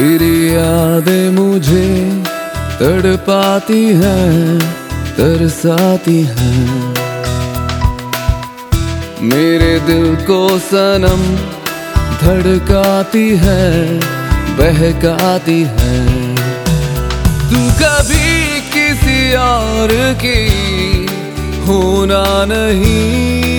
तेरी यादें मुझे तड़पाती हैं, तरसाती हैं। मेरे दिल को सनम धड़काती है, बहकाती है। तू कभी किसी और की होना नहीं।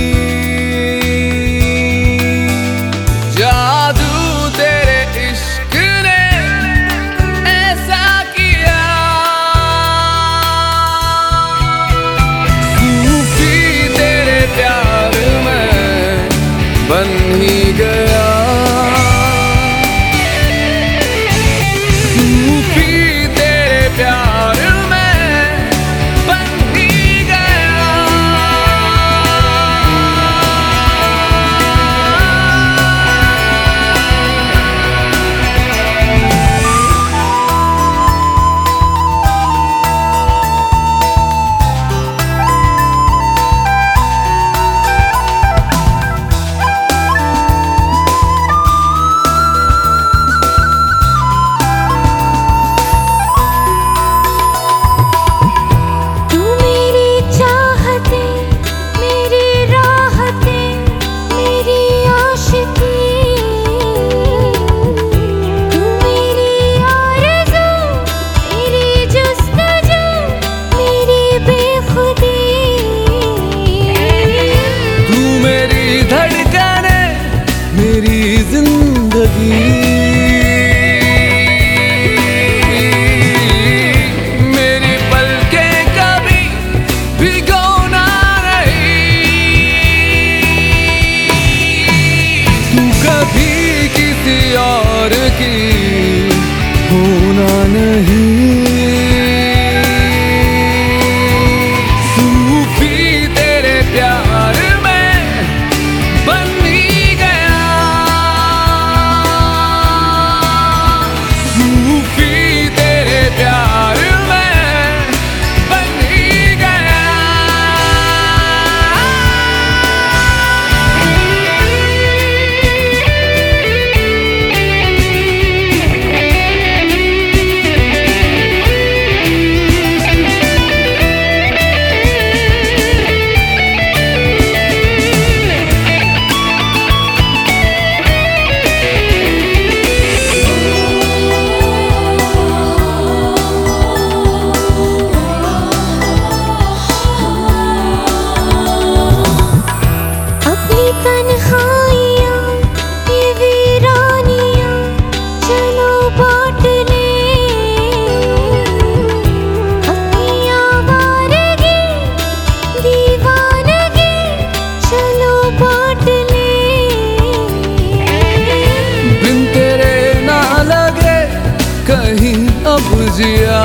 अब जिया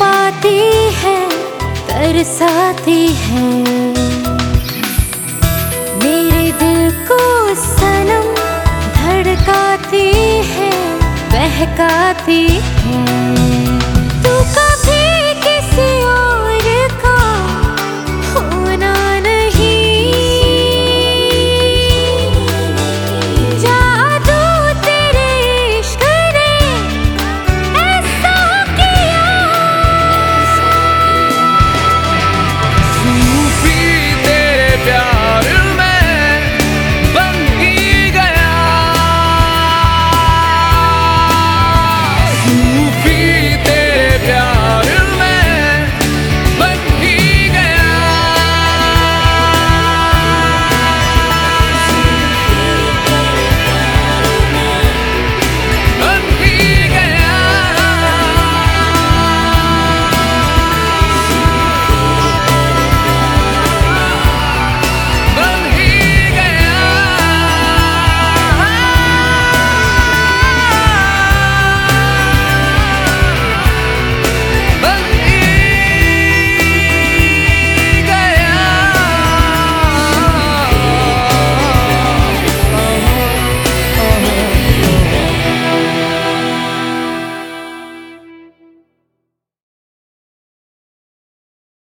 पाती है तरसाती है। मेरे दिल को सनम धड़काती है बहकाती है।